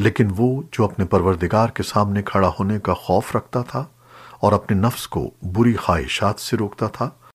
لیکن وہ جو اپنے پروردگار کے سامنے کھڑا ہونے کا خوف رکھتا تھا اور اپنے نفس کو بری خواہشات سے روکتا تھا